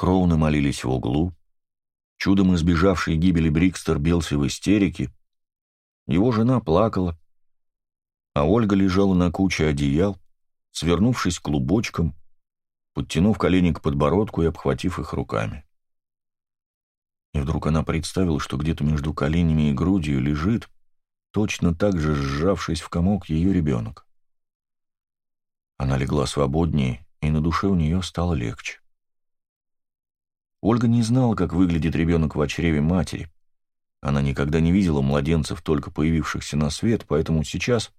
Кроуны молились в углу, чудом избежавший гибели Брикстер бился в истерике, его жена плакала, а Ольга лежала на куче одеял, свернувшись клубочком, подтянув колени к подбородку и обхватив их руками. И вдруг она представила, что где-то между коленями и грудью лежит, точно так же сжавшись в комок, ее ребенок. Она легла свободнее, и на душе у нее стало легче. Ольга не знала, как выглядит ребенок в чреве матери. Она никогда не видела младенцев, только появившихся на свет, поэтому сейчас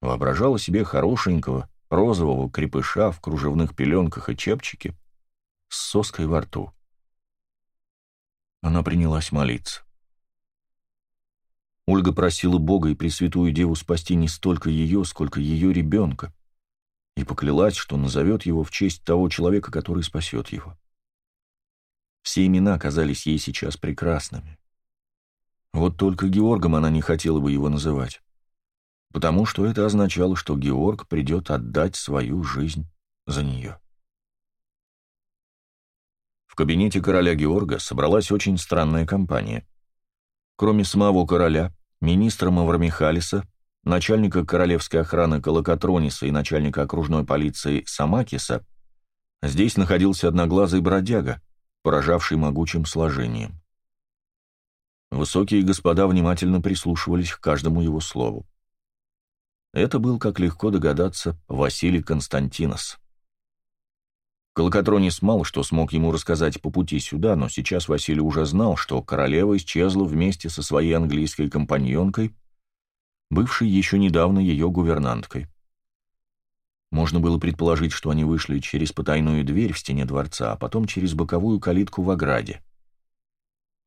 воображала себе хорошенького, розового крепыша в кружевных пеленках и чепчике с соской во рту. Она принялась молиться. Ольга просила Бога и Пресвятую Деву спасти не столько ее, сколько ее ребенка, и поклялась, что назовет его в честь того человека, который спасет его. Все имена казались ей сейчас прекрасными. Вот только Георгом она не хотела бы его называть, потому что это означало, что Георг придет отдать свою жизнь за нее. В кабинете короля Георга собралась очень странная компания. Кроме самого короля, министра Мавромихалиса, начальника королевской охраны Колокотрониса и начальника окружной полиции Самакиса, здесь находился одноглазый бродяга, поражавший могучим сложением. Высокие господа внимательно прислушивались к каждому его слову. Это был, как легко догадаться, Василий Константинос. Колокотронис мало что смог ему рассказать по пути сюда, но сейчас Василий уже знал, что королева исчезла вместе со своей английской компаньонкой, бывшей еще недавно ее гувернанткой. Можно было предположить, что они вышли через потайную дверь в стене дворца, а потом через боковую калитку в ограде.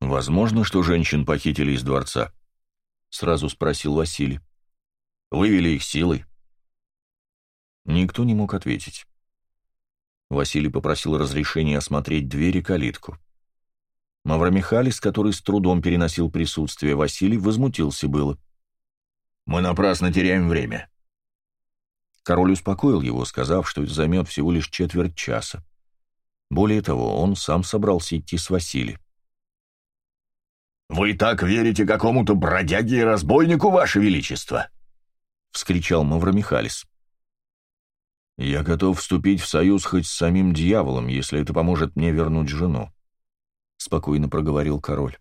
«Возможно, что женщин похитили из дворца?» — сразу спросил Василий. «Вывели их силой?» Никто не мог ответить. Василий попросил разрешения осмотреть дверь и калитку. Мавромихалис, который с трудом переносил присутствие Василий, возмутился было. «Мы напрасно теряем время. Король успокоил его, сказав, что это займет всего лишь четверть часа. Более того, он сам собрался идти с Василием. «Вы так верите какому-то бродяге и разбойнику, Ваше Величество?» — вскричал Мавромихалис. «Я готов вступить в союз хоть с самим дьяволом, если это поможет мне вернуть жену», — спокойно проговорил король.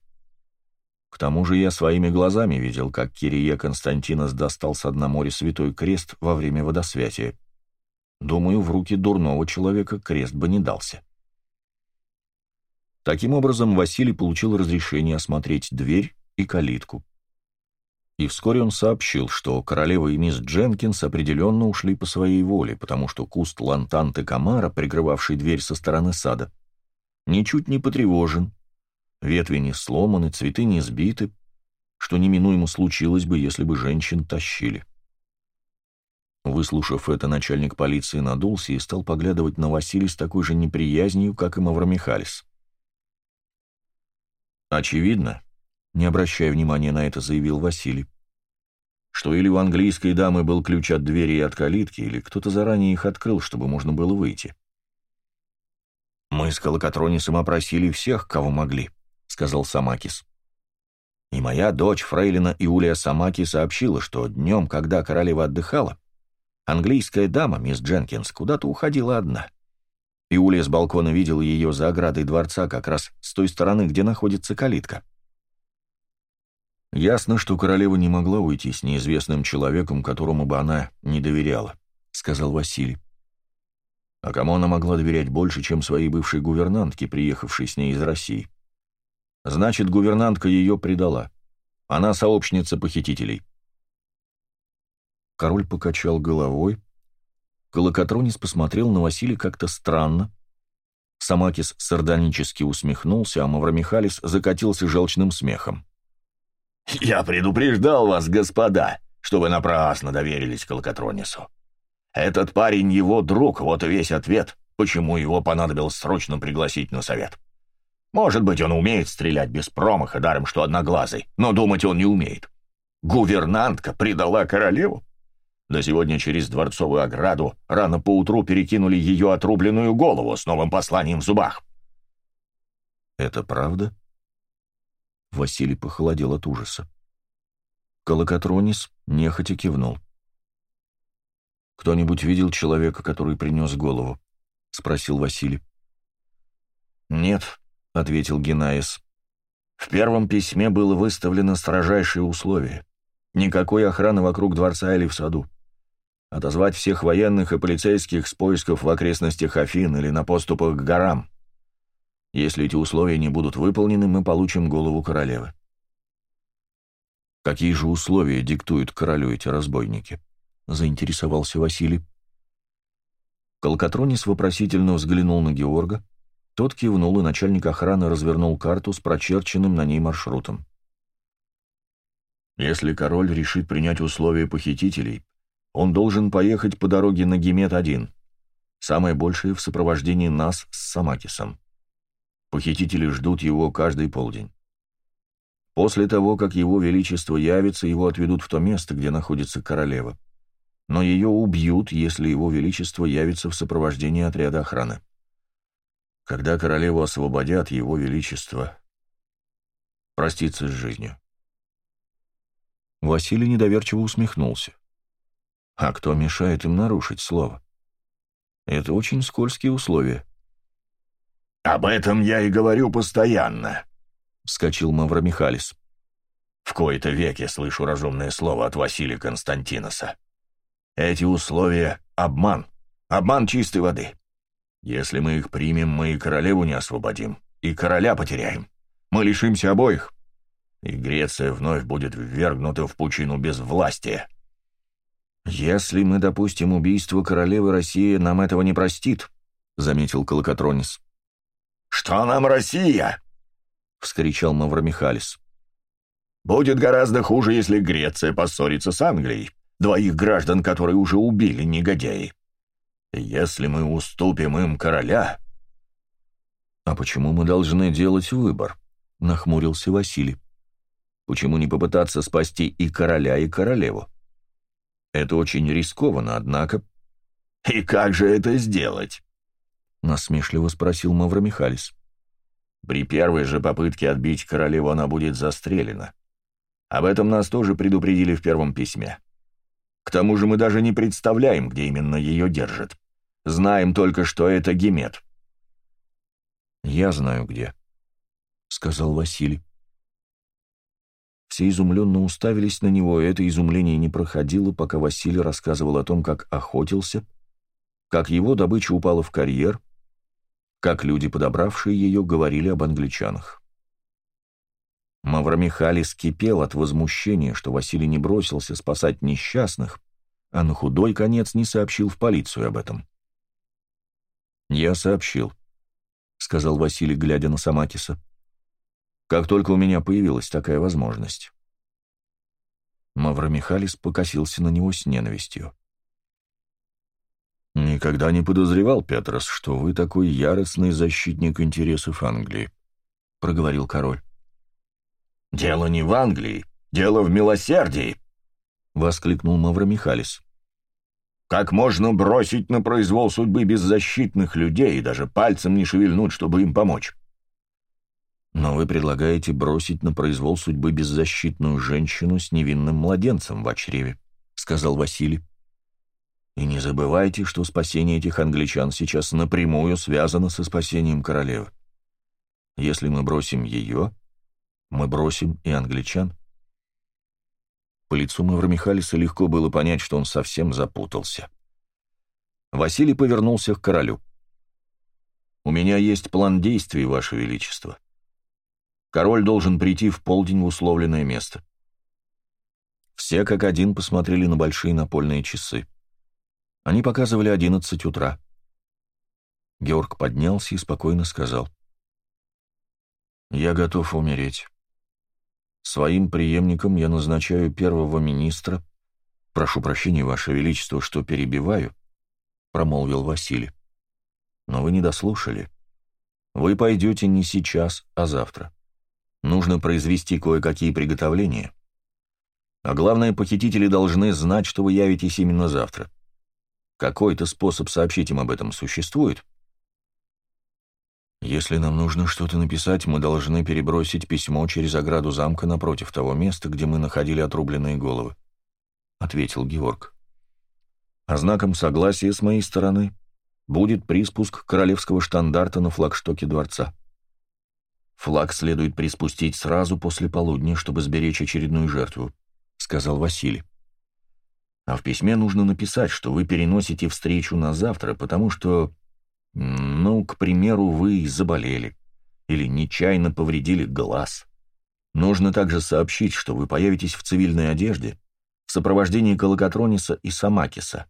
К тому же я своими глазами видел, как Кирия Константинос достал с дна моря святой крест во время водосвятия. Думаю, в руки дурного человека крест бы не дался. Таким образом, Василий получил разрешение осмотреть дверь и калитку. И вскоре он сообщил, что королева и мисс Дженкинс определенно ушли по своей воле, потому что куст лантанты Камара, прикрывавший дверь со стороны сада, ничуть не потревожен, Ветви не сломаны, цветы не сбиты, что неминуемо случилось бы, если бы женщин тащили. Выслушав это, начальник полиции надулся и стал поглядывать на Василий с такой же неприязнью, как и Мавромихалис. «Очевидно», — не обращая внимания на это, заявил Василий, что или у английской дамы был ключ от двери и от калитки, или кто-то заранее их открыл, чтобы можно было выйти. Мы с Колокотронисом опросили всех, кого могли сказал Самакис. И моя дочь, фрейлина Иулия Самаки, сообщила, что днем, когда королева отдыхала, английская дама, мисс Дженкинс, куда-то уходила одна. Иулия с балкона видела ее за оградой дворца как раз с той стороны, где находится калитка. «Ясно, что королева не могла уйти с неизвестным человеком, которому бы она не доверяла», — сказал Василий. «А кому она могла доверять больше, чем своей бывшей гувернантке, приехавшей с ней из России?» Значит, гувернантка ее предала. Она сообщница похитителей. Король покачал головой. Колокотронис посмотрел на Василия как-то странно. Самакис сардонически усмехнулся, а Мавромихалис закатился желчным смехом. «Я предупреждал вас, господа, что вы напрасно доверились Колокотронису. Этот парень его друг, вот и весь ответ, почему его понадобилось срочно пригласить на совет. Может быть, он умеет стрелять без промаха, даром что одноглазый, но думать он не умеет. Гувернантка предала королеву? Да сегодня через дворцовую ограду рано поутру перекинули ее отрубленную голову с новым посланием в зубах. Это правда?» Василий похолодел от ужаса. Колокотронис нехотя кивнул. «Кто-нибудь видел человека, который принес голову?» — спросил Василий. «Нет», — ответил Генаис. «В первом письме было выставлено строжайшее условие. Никакой охраны вокруг дворца или в саду. Отозвать всех военных и полицейских с поисков в окрестностях Афин или на поступах к горам. Если эти условия не будут выполнены, мы получим голову королевы. «Какие же условия диктуют королю эти разбойники?» — заинтересовался Василий. Колкотронис вопросительно взглянул на Георга. Тот кивнул, и начальник охраны развернул карту с прочерченным на ней маршрутом. «Если король решит принять условия похитителей, он должен поехать по дороге на Гемет-1, самое большее в сопровождении нас с Самакисом. Похитители ждут его каждый полдень. После того, как его величество явится, его отведут в то место, где находится королева. Но ее убьют, если его величество явится в сопровождении отряда охраны. Когда королеву освободят, его величество простится с жизнью. Василий недоверчиво усмехнулся. А кто мешает им нарушить слово? Это очень скользкие условия. «Об этом я и говорю постоянно», — вскочил Мавра Михалис. «В кои-то веке слышу разумное слово от Василия Константиноса. Эти условия — обман, обман чистой воды. Если мы их примем, мы и королеву не освободим, и короля потеряем. Мы лишимся обоих, и Греция вновь будет ввергнута в пучину безвластия». «Если мы допустим убийство королевы, России нам этого не простит», — заметил Колокотронис. «Что нам Россия?» — вскричал Мавромихалис. «Будет гораздо хуже, если Греция поссорится с Англией, двоих граждан, которые уже убили негодяи. Если мы уступим им короля...» «А почему мы должны делать выбор?» — нахмурился Василий. «Почему не попытаться спасти и короля, и королеву? Это очень рискованно, однако...» «И как же это сделать?» — насмешливо спросил Мавромихалис. «При первой же попытке отбить королеву она будет застрелена. Об этом нас тоже предупредили в первом письме. К тому же мы даже не представляем, где именно ее держат. Знаем только, что это Гемет». «Я знаю, где», — сказал Василий. Все изумленно уставились на него, и это изумление не проходило, пока Василий рассказывал о том, как охотился, как его добыча упала в карьер, как люди, подобравшие ее, говорили об англичанах. Мавромихали скипел от возмущения, что Василий не бросился спасать несчастных, а на худой конец не сообщил в полицию об этом. «Я сообщил», — сказал Василий, глядя на Самакиса, — «как только у меня появилась такая возможность». Мавромихалис покосился на него с ненавистью. «Никогда не подозревал, Петрос, что вы такой яростный защитник интересов Англии», — проговорил король. «Дело не в Англии, дело в милосердии», — воскликнул Мавромихалис. «Как можно бросить на произвол судьбы беззащитных людей и даже пальцем не шевельнуть, чтобы им помочь?» «Но вы предлагаете бросить на произвол судьбы беззащитную женщину с невинным младенцем в чреве», — сказал Василий. И не забывайте, что спасение этих англичан сейчас напрямую связано со спасением королевы. Если мы бросим ее, мы бросим и англичан. По лицу Мавромихалиса легко было понять, что он совсем запутался. Василий повернулся к королю. «У меня есть план действий, Ваше Величество. Король должен прийти в полдень в условленное место». Все как один посмотрели на большие напольные часы. Они показывали одиннадцать утра. Георг поднялся и спокойно сказал. «Я готов умереть. Своим преемником я назначаю первого министра. Прошу прощения, Ваше Величество, что перебиваю», — промолвил Василий. «Но вы не дослушали. Вы пойдете не сейчас, а завтра. Нужно произвести кое-какие приготовления. А главное, похитители должны знать, что вы явитесь именно завтра. Какой-то способ сообщить им об этом существует? «Если нам нужно что-то написать, мы должны перебросить письмо через ограду замка напротив того места, где мы находили отрубленные головы», — ответил Георг. «А знаком согласия с моей стороны будет приспуск королевского штандарта на флагштоке дворца. Флаг следует приспустить сразу после полудня, чтобы сберечь очередную жертву», — сказал Василий. «А в письме нужно написать, что вы переносите встречу на завтра, потому что ну, к примеру, вы заболели или нечаянно повредили глаз. Нужно также сообщить, что вы появитесь в цивильной одежде в сопровождении Колокотрониса и Самакиса.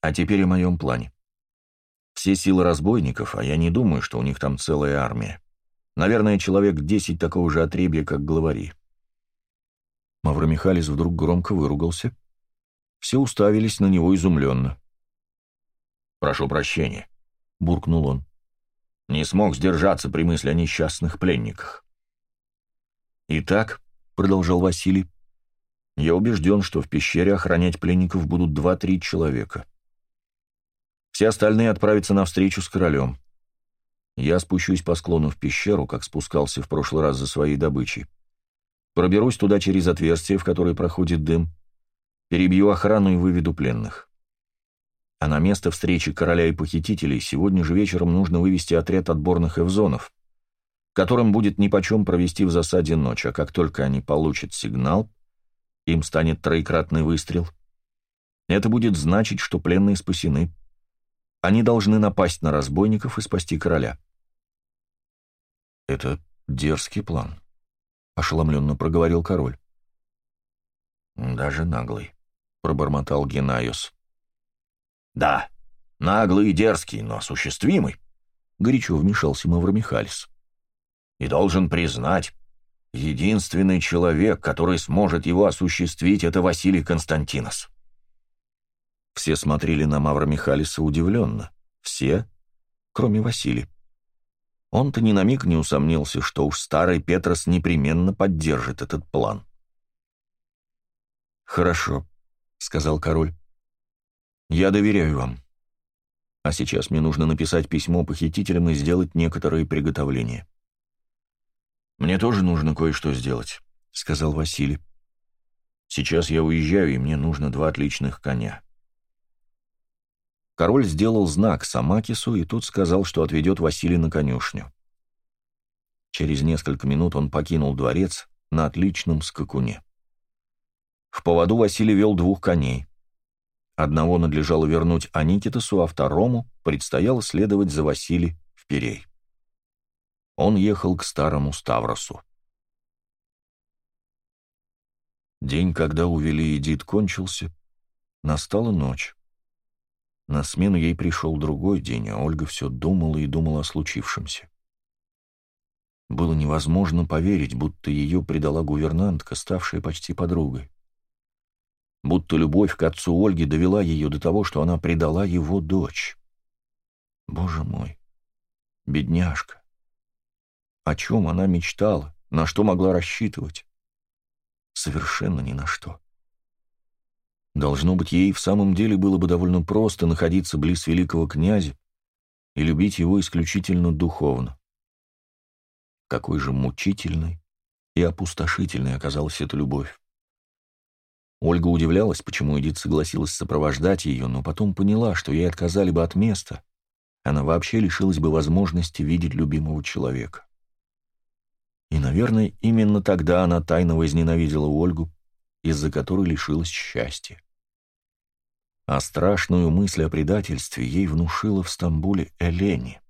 А теперь о моем плане. Все силы разбойников, а я не думаю, что у них там целая армия. Наверное, человек десять такого же отребья, как главари. Мавромихалис вдруг громко выругался. Все уставились на него изумленно. «Прошу прощения», — буркнул он. «Не смог сдержаться при мысли о несчастных пленниках». «Итак», — продолжал Василий, — «я убежден, что в пещере охранять пленников будут два-три человека. Все остальные отправятся на встречу с королем. Я спущусь по склону в пещеру, как спускался в прошлый раз за своей добычей. Проберусь туда через отверстие, в которое проходит дым, перебью охрану и выведу пленных. А на место встречи короля и похитителей сегодня же вечером нужно вывести отряд отборных эвзонов, которым будет нипочем провести в засаде ночь, а как только они получат сигнал, им станет троекратный выстрел. Это будет значить, что пленные спасены. Они должны напасть на разбойников и спасти короля. «Это дерзкий план», — ошеломленно проговорил король. «Даже наглый», — пробормотал Генайос. «Да, наглый и дерзкий, но осуществимый», — горячо вмешался Мавромихалис. «И должен признать, единственный человек, который сможет его осуществить, это Василий Константинос». Все смотрели на Мавромихалиса удивленно. Все, кроме Василия. Он-то ни на миг не усомнился, что уж старый Петрос непременно поддержит этот план. «Хорошо», — сказал король. Я доверяю вам. А сейчас мне нужно написать письмо похитителям и сделать некоторые приготовления. Мне тоже нужно кое-что сделать, сказал Василий. Сейчас я уезжаю, и мне нужно два отличных коня. Король сделал знак Самакису, и тут сказал, что отведет Василия на конюшню. Через несколько минут он покинул дворец на отличном скакуне. В поводу Василий вел двух коней. Одного надлежало вернуть Аникитасу, а второму предстояло следовать за Василий в Перей. Он ехал к старому Ставросу. День, когда увели Эдит, кончился. Настала ночь. На смену ей пришел другой день, а Ольга все думала и думала о случившемся. Было невозможно поверить, будто ее предала гувернантка, ставшая почти подругой будто любовь к отцу Ольги довела ее до того, что она предала его дочь. Боже мой, бедняжка. О чем она мечтала, на что могла рассчитывать? Совершенно ни на что. Должно быть, ей в самом деле было бы довольно просто находиться близ великого князя и любить его исключительно духовно. Какой же мучительной и опустошительной оказалась эта любовь. Ольга удивлялась, почему Эдит согласилась сопровождать ее, но потом поняла, что ей отказали бы от места. Она вообще лишилась бы возможности видеть любимого человека. И, наверное, именно тогда она тайно возненавидела Ольгу, из-за которой лишилась счастья. А страшную мысль о предательстве ей внушила в Стамбуле Элени.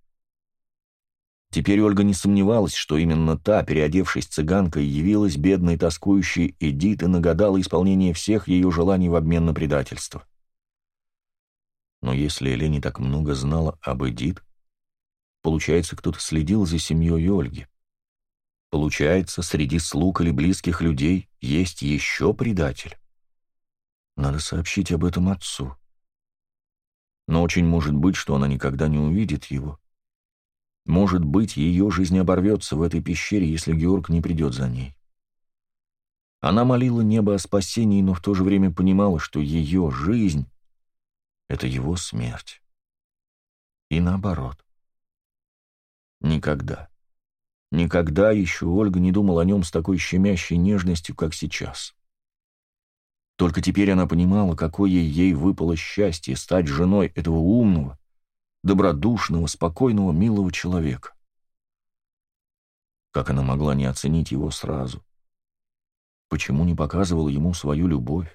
Теперь Ольга не сомневалась, что именно та, переодевшись цыганкой, явилась бедной, тоскующей Эдит и нагадала исполнение всех ее желаний в обмен на предательство. Но если Элени так много знала об Эдит, получается, кто-то следил за семьей Ольги. Получается, среди слуг или близких людей есть еще предатель. Надо сообщить об этом отцу. Но очень может быть, что она никогда не увидит его, может быть, ее жизнь оборвется в этой пещере, если Георг не придет за ней. Она молила небо о спасении, но в то же время понимала, что ее жизнь — это его смерть. И наоборот. Никогда. Никогда еще Ольга не думала о нем с такой щемящей нежностью, как сейчас. Только теперь она понимала, какое ей выпало счастье стать женой этого умного, добродушного, спокойного, милого человека. Как она могла не оценить его сразу? Почему не показывала ему свою любовь?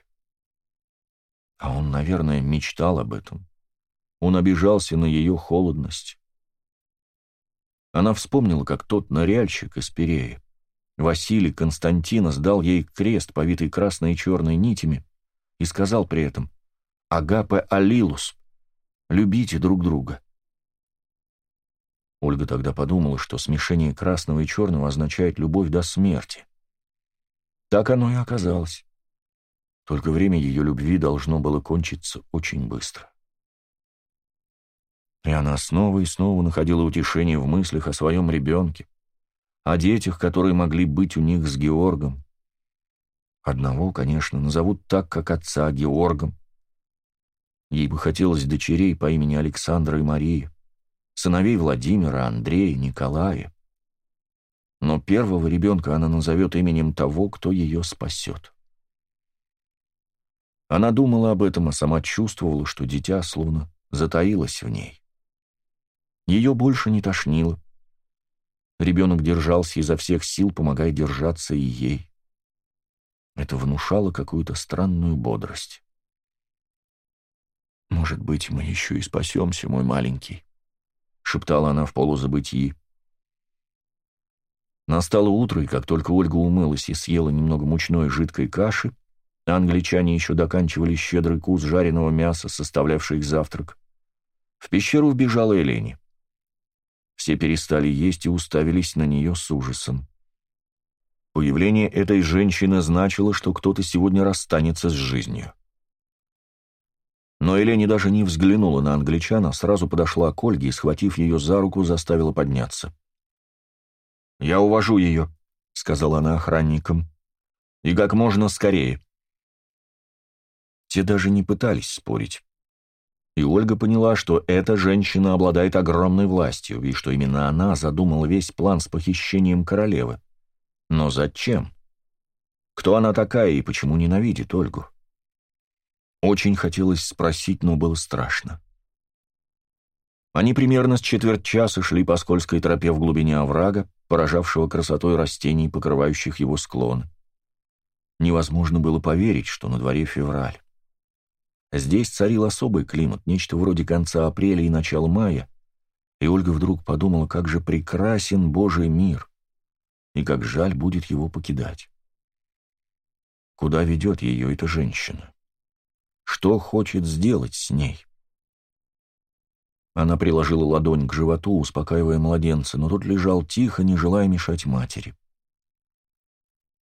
А он, наверное, мечтал об этом. Он обижался на ее холодность. Она вспомнила, как тот ныряльщик из Перея, Василий Константинос дал ей крест, повитый красной и черной нитями, и сказал при этом «Агапе Алилус, любите друг друга». Ольга тогда подумала, что смешение красного и черного означает любовь до смерти. Так оно и оказалось. Только время ее любви должно было кончиться очень быстро. И она снова и снова находила утешение в мыслях о своем ребенке, о детях, которые могли быть у них с Георгом. Одного, конечно, назовут так, как отца Георгом. Ей бы хотелось дочерей по имени Александра и Мария, сыновей Владимира, Андрея, Николая. Но первого ребенка она назовет именем того, кто ее спасет. Она думала об этом, а сама чувствовала, что дитя словно затаилось в ней. Ее больше не тошнило. Ребенок держался изо всех сил, помогая держаться и ей. Это внушало какую-то странную бодрость. «Может быть, мы еще и спасемся, мой маленький», — шептала она в полузабытии. Настало утро, и как только Ольга умылась и съела немного мучной жидкой каши, англичане еще доканчивали щедрый кус жареного мяса, составлявший их завтрак, в пещеру вбежала Элени. Все перестали есть и уставились на нее с ужасом. Появление этой женщины значило, что кто-то сегодня расстанется с жизнью. Но Елени даже не взглянула на англичана, сразу подошла к Ольге и, схватив ее за руку, заставила подняться. «Я увожу ее», — сказала она охранникам. «И как можно скорее». Те даже не пытались спорить. И Ольга поняла, что эта женщина обладает огромной властью, и что именно она задумала весь план с похищением королевы. Но зачем? Кто она такая и почему ненавидит Ольгу? Очень хотелось спросить, но было страшно. Они примерно с четверть часа шли по скользкой тропе в глубине оврага, поражавшего красотой растений, покрывающих его склон. Невозможно было поверить, что на дворе февраль. Здесь царил особый климат, нечто вроде конца апреля и начала мая, и Ольга вдруг подумала, как же прекрасен Божий мир, и как жаль будет его покидать. Куда ведет ее эта женщина? Что хочет сделать с ней? Она приложила ладонь к животу, успокаивая младенца, но тот лежал тихо, не желая мешать матери.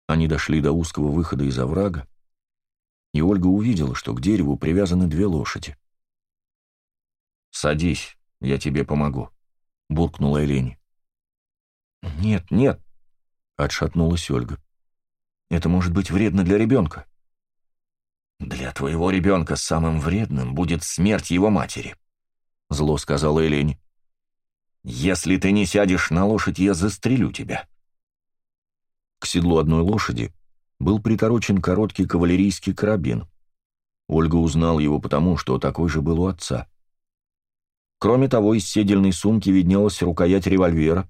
Они дошли до узкого выхода из оврага, и Ольга увидела, что к дереву привязаны две лошади. «Садись, я тебе помогу», — буркнула Элени. «Нет, нет», — отшатнулась Ольга. «Это может быть вредно для ребенка». «Для твоего ребенка самым вредным будет смерть его матери», — зло сказала Элени. «Если ты не сядешь на лошадь, я застрелю тебя». К седлу одной лошади был приторочен короткий кавалерийский карабин. Ольга узнал его потому, что такой же был у отца. Кроме того, из седельной сумки виднелась рукоять револьвера,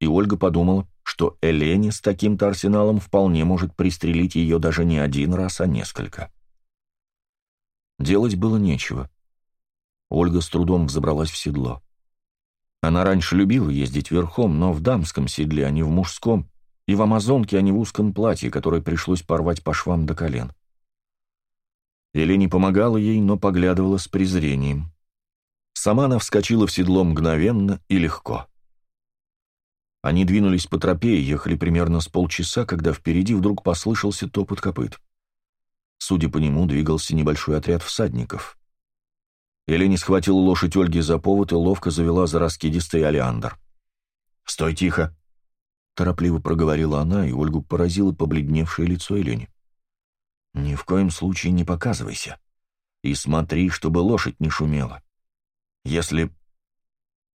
и Ольга подумала, что Элене с таким-то арсеналом вполне может пристрелить ее даже не один раз, а несколько. Делать было нечего. Ольга с трудом взобралась в седло. Она раньше любила ездить верхом, но в дамском седле, а не в мужском, и в амазонке, а не в узком платье, которое пришлось порвать по швам до колен. Елени помогала ей, но поглядывала с презрением. Сама она вскочила в седло мгновенно и легко. Они двинулись по тропе и ехали примерно с полчаса, когда впереди вдруг послышался топот копыт. Судя по нему, двигался небольшой отряд всадников. Елени схватила лошадь Ольги за повод и ловко завела за раскидистый олеандр. «Стой тихо!» Торопливо проговорила она, и Ольгу поразило побледневшее лицо Елене. «Ни в коем случае не показывайся. И смотри, чтобы лошадь не шумела. Если...»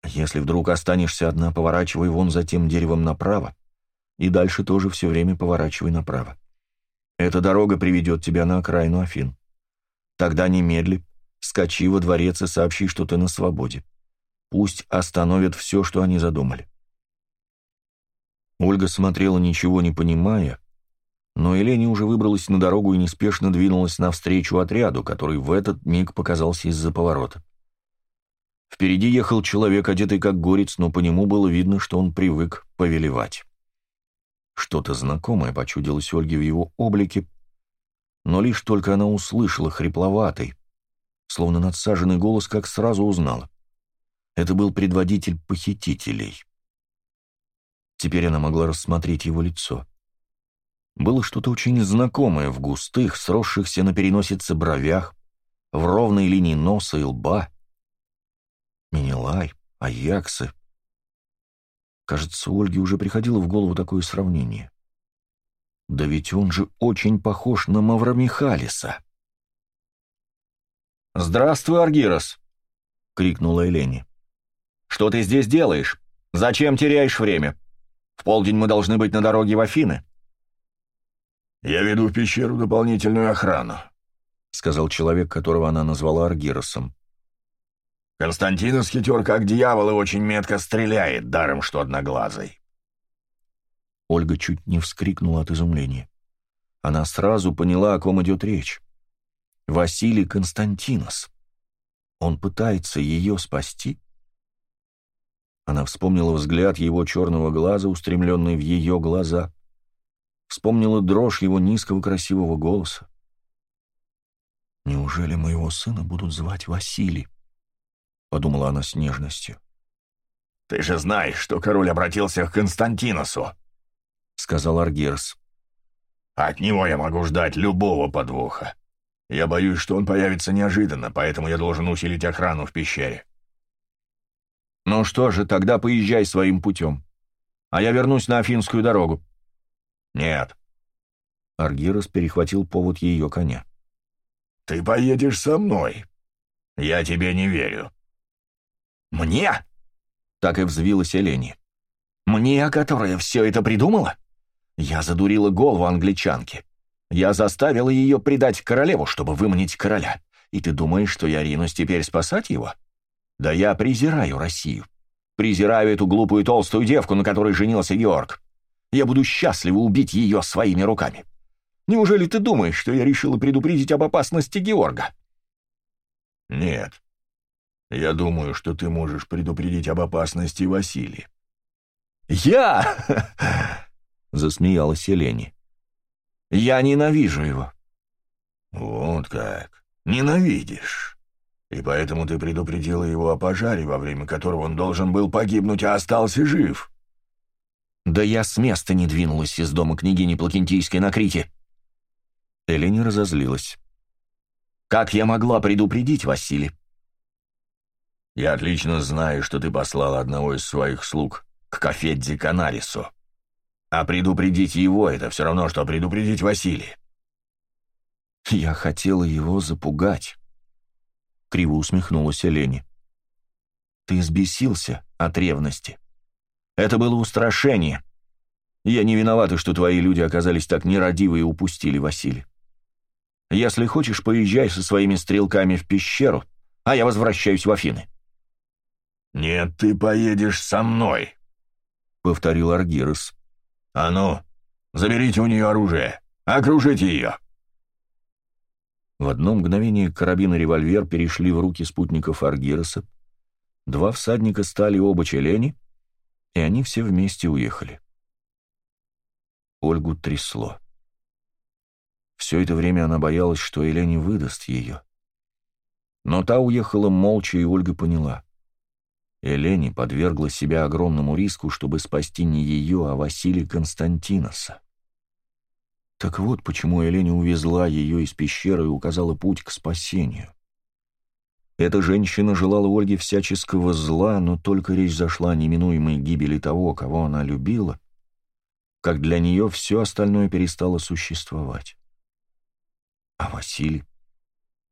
Если вдруг останешься одна, поворачивай вон за тем деревом направо, и дальше тоже все время поворачивай направо. Эта дорога приведет тебя на окраину Афин. Тогда немедли, скачи во дворец и сообщи, что ты на свободе. Пусть остановят все, что они задумали. Ольга смотрела, ничего не понимая, но Елене уже выбралась на дорогу и неспешно двинулась навстречу отряду, который в этот миг показался из-за поворота. Впереди ехал человек, одетый как горец, но по нему было видно, что он привык повелевать. Что-то знакомое почудилось Ольге в его облике, но лишь только она услышала хрипловатый, словно надсаженный голос, как сразу узнала. Это был предводитель похитителей. Теперь она могла рассмотреть его лицо. Было что-то очень знакомое в густых, сросшихся на переносице бровях, в ровной линии носа и лба. Минилай, Аяксы. Кажется, Ольге уже приходило в голову такое сравнение. Да ведь он же очень похож на Мавра Михалиса. «Здравствуй, Аргирос!» — крикнула Элене. «Что ты здесь делаешь? Зачем теряешь время? В полдень мы должны быть на дороге в Афины». «Я веду в пещеру дополнительную охрану», — сказал человек, которого она назвала Аргиросом. «Константинос хитер как дьявол и очень метко стреляет, даром что одноглазый». Ольга чуть не вскрикнула от изумления. Она сразу поняла, о ком идет речь. Василий Константинос. Он пытается ее спасти? Она вспомнила взгляд его черного глаза, устремленный в ее глаза, вспомнила дрожь его низкого красивого голоса. «Неужели моего сына будут звать Василий?» — подумала она с нежностью. «Ты же знаешь, что король обратился к Константиносу», — сказал Аргирс. «От него я могу ждать любого подвоха. Я боюсь, что он появится неожиданно, поэтому я должен усилить охрану в пещере». «Ну что же, тогда поезжай своим путем, а я вернусь на Афинскую дорогу. «Нет». Аргирос перехватил повод ее коня. «Ты поедешь со мной. Я тебе не верю». «Мне?» — так и взвилась Элени. «Мне, которая все это придумала? Я задурила голову англичанки. Я заставила ее предать королеву, чтобы выманить короля. И ты думаешь, что я ринусь теперь спасать его? Да я презираю Россию. Презираю эту глупую толстую девку, на которой женился Георг. Я буду счастлива убить ее своими руками. Неужели ты думаешь, что я решила предупредить об опасности Георга?» «Нет. Я думаю, что ты можешь предупредить об опасности Василия». «Я?» — засмеялась Елени. «Я ненавижу его». «Вот как. Ненавидишь. И поэтому ты предупредила его о пожаре, во время которого он должен был погибнуть, а остался жив». Да я с места не двинулась из дома княгини Плакентийской на Крите. Элени разозлилась. Как я могла предупредить Василий? Я отлично знаю, что ты послала одного из своих слуг к Кафедзе Канарису. А предупредить его — это все равно, что предупредить Василия. Я хотела его запугать. Криво усмехнулась Элени. Ты сбесился от ревности. Это было устрашение. Я не виновата, что твои люди оказались так нерадивы и упустили Василия. Если хочешь, поезжай со своими стрелками в пещеру, а я возвращаюсь в Афины». «Нет, ты поедешь со мной», — повторил Аргирос. «А ну, заберите у нее оружие, окружите ее». В одно мгновение карабин и револьвер перешли в руки спутников Аргироса. Два всадника стали оба челени, и они все вместе уехали. Ольгу трясло. Все это время она боялась, что Елене выдаст ее. Но та уехала молча, и Ольга поняла. Елене подвергла себя огромному риску, чтобы спасти не ее, а Василия Константиноса. Так вот, почему Елене увезла ее из пещеры и указала путь к спасению. Эта женщина желала Ольге всяческого зла, но только речь зашла о неминуемой гибели того, кого она любила, как для нее все остальное перестало существовать. А Василий?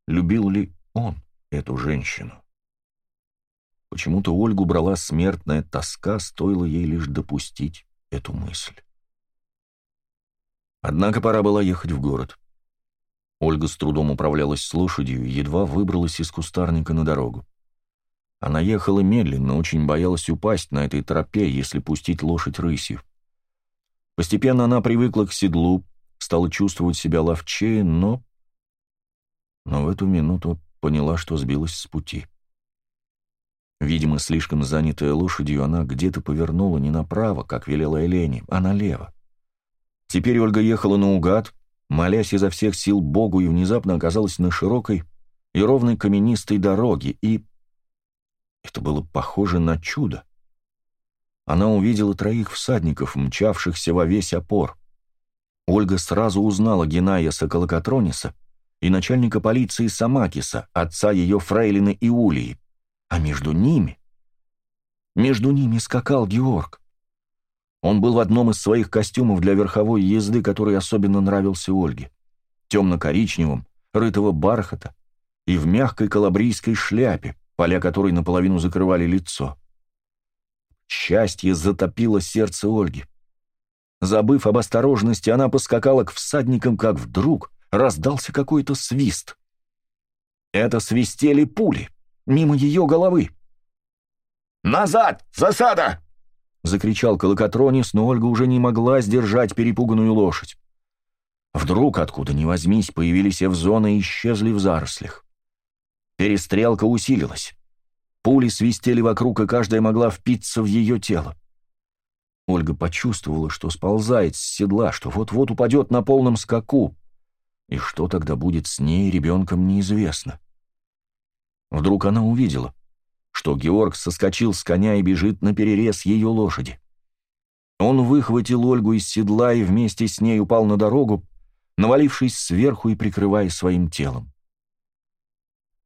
Любил ли он эту женщину? Почему-то Ольгу брала смертная тоска, стоило ей лишь допустить эту мысль. Однако пора было ехать в город. Ольга с трудом управлялась с лошадью и едва выбралась из кустарника на дорогу. Она ехала медленно, очень боялась упасть на этой тропе, если пустить лошадь рысью. Постепенно она привыкла к седлу, стала чувствовать себя ловчее, но... Но в эту минуту поняла, что сбилась с пути. Видимо, слишком занятая лошадью, она где-то повернула не направо, как велела Элене, а налево. Теперь Ольга ехала наугад, молясь изо всех сил Богу, и внезапно оказалась на широкой и ровной каменистой дороге, и... Это было похоже на чудо. Она увидела троих всадников, мчавшихся во весь опор. Ольга сразу узнала Геная Соколокотрониса и начальника полиции Самакиса, отца ее фрейлины Иулии. А между ними... Между ними скакал Георг. Он был в одном из своих костюмов для верховой езды, который особенно нравился Ольге. Темно-коричневом, рытого бархата и в мягкой калабрийской шляпе, поля которой наполовину закрывали лицо. Счастье затопило сердце Ольги. Забыв об осторожности, она поскакала к всадникам, как вдруг раздался какой-то свист. Это свистели пули мимо ее головы. «Назад! Засада!» — закричал Колокотронис, но Ольга уже не могла сдержать перепуганную лошадь. Вдруг, откуда ни возьмись, появились эвзоны и исчезли в зарослях. Перестрелка усилилась. Пули свистели вокруг, и каждая могла впиться в ее тело. Ольга почувствовала, что сползает с седла, что вот-вот упадет на полном скаку. И что тогда будет с ней, ребенком, неизвестно. Вдруг она увидела, что Георг соскочил с коня и бежит на перерез ее лошади. Он выхватил Ольгу из седла и вместе с ней упал на дорогу, навалившись сверху и прикрывая своим телом.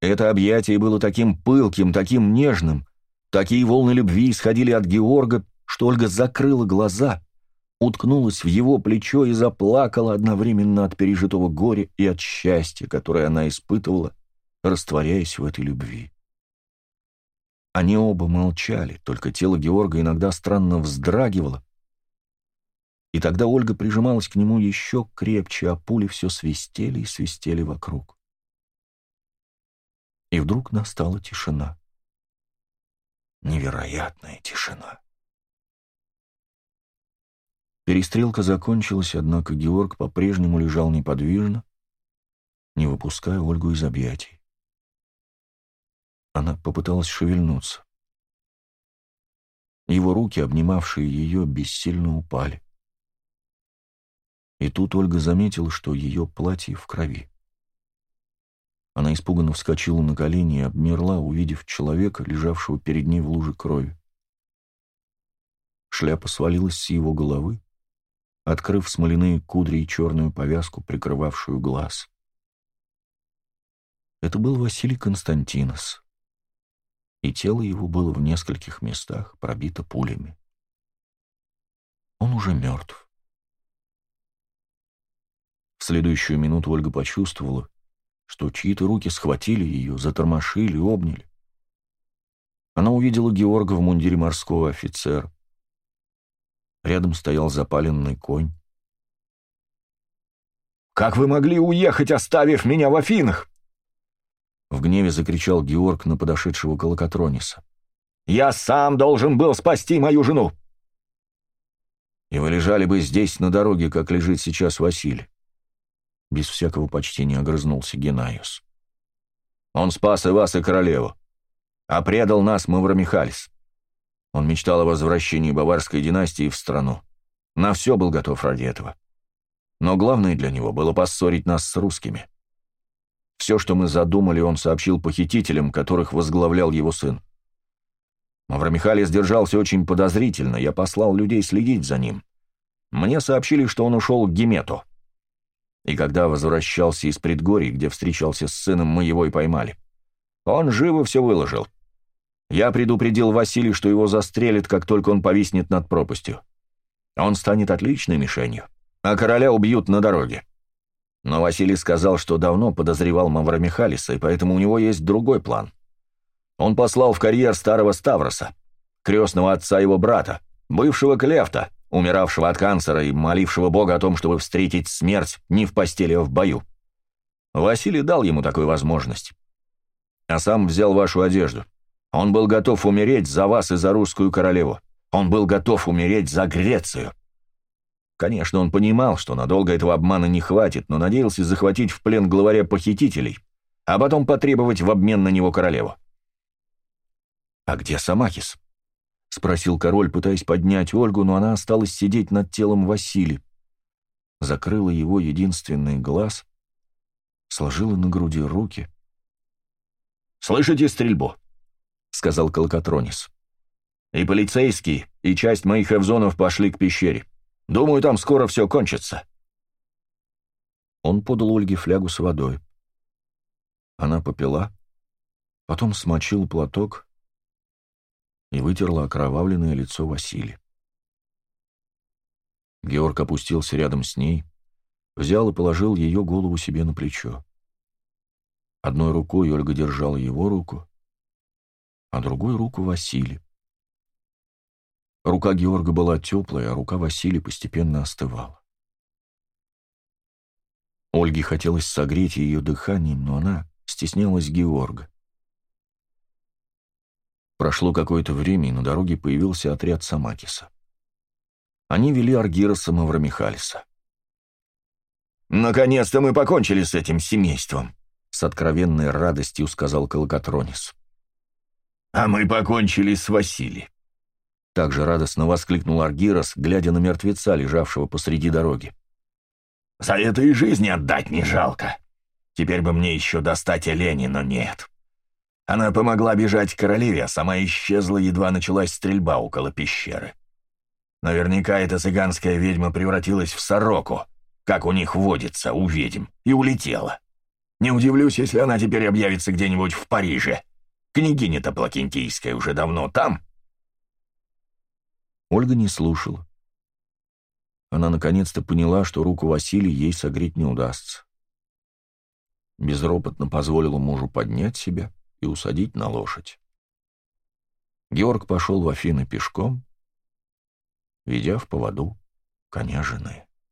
Это объятие было таким пылким, таким нежным, такие волны любви исходили от Георга, что Ольга закрыла глаза, уткнулась в его плечо и заплакала одновременно от пережитого горя и от счастья, которое она испытывала, растворяясь в этой любви. Они оба молчали, только тело Георга иногда странно вздрагивало. И тогда Ольга прижималась к нему еще крепче, а пули все свистели и свистели вокруг. И вдруг настала тишина. Невероятная тишина. Перестрелка закончилась, однако Георг по-прежнему лежал неподвижно, не выпуская Ольгу из объятий. Она попыталась шевельнуться. Его руки, обнимавшие ее, бессильно упали. И тут Ольга заметила, что ее платье в крови. Она испуганно вскочила на колени и обмерла, увидев человека, лежавшего перед ней в луже крови. Шляпа свалилась с его головы, открыв смоляные кудри и черную повязку, прикрывавшую глаз. Это был Василий Константинос и тело его было в нескольких местах пробито пулями. Он уже мертв. В следующую минуту Ольга почувствовала, что чьи-то руки схватили ее, затормошили, обняли. Она увидела Георга в мундире морского офицера. Рядом стоял запаленный конь. «Как вы могли уехать, оставив меня в Афинах?» В гневе закричал Георг на подошедшего Колокотрониса. «Я сам должен был спасти мою жену!» «И вы лежали бы здесь, на дороге, как лежит сейчас Василий!» Без всякого почтения огрызнулся Генайус. «Он спас и вас, и королеву, а предал нас Мавромихалис. Он мечтал о возвращении баварской династии в страну. На все был готов ради этого. Но главное для него было поссорить нас с русскими. Все, что мы задумали, он сообщил похитителям, которых возглавлял его сын. Мавромихалий сдержался очень подозрительно, я послал людей следить за ним. Мне сообщили, что он ушел к Гемету. И когда возвращался из предгорий, где встречался с сыном, мы его и поймали. Он живо все выложил. Я предупредил Василия, что его застрелят, как только он повиснет над пропастью. Он станет отличной мишенью, а короля убьют на дороге. Но Василий сказал, что давно подозревал Мавромихалиса, и поэтому у него есть другой план. Он послал в карьер старого Ставроса, крестного отца его брата, бывшего Клефта, умиравшего от канцера и молившего Бога о том, чтобы встретить смерть не в постели, а в бою. Василий дал ему такую возможность. А сам взял вашу одежду. Он был готов умереть за вас и за русскую королеву. Он был готов умереть за Грецию. Конечно, он понимал, что надолго этого обмана не хватит, но надеялся захватить в плен главаря похитителей, а потом потребовать в обмен на него королеву. «А где Самахис?» — спросил король, пытаясь поднять Ольгу, но она осталась сидеть над телом Василия. Закрыла его единственный глаз, сложила на груди руки. «Слышите стрельбу?» — сказал Колкотронис. «И полицейские, и часть моих эвзонов пошли к пещере. Думаю, там скоро все кончится». Он подал Ольге флягу с водой. Она попила, потом смочил платок и вытерла окровавленное лицо Василия. Георг опустился рядом с ней, взял и положил ее голову себе на плечо. Одной рукой Ольга держала его руку, а другой руку Василий. Рука Георга была теплая, а рука Василия постепенно остывала. Ольге хотелось согреть ее дыханием, но она стеснялась Георга. Прошло какое-то время, и на дороге появился отряд Самакиса. Они вели Аргироса Мавромихалиса. «Наконец-то мы покончили с этим семейством», — с откровенной радостью сказал Колокотронис. «А мы покончили с Василием. Также радостно воскликнул Аргирос, глядя на мертвеца, лежавшего посреди дороги. «За это и жизни отдать не жалко. Теперь бы мне еще достать Элени, но нет. Она помогла бежать королеве, а сама исчезла, едва началась стрельба около пещеры. Наверняка эта цыганская ведьма превратилась в сороку, как у них водится, у ведьм, и улетела. Не удивлюсь, если она теперь объявится где-нибудь в Париже. Княгиня-то Плакентийская уже давно там». Ольга не слушала. Она наконец-то поняла, что руку Василия ей согреть не удастся. Безропотно позволила мужу поднять себя и усадить на лошадь. Георг пошел в Афины пешком, ведя в поводу коня жены.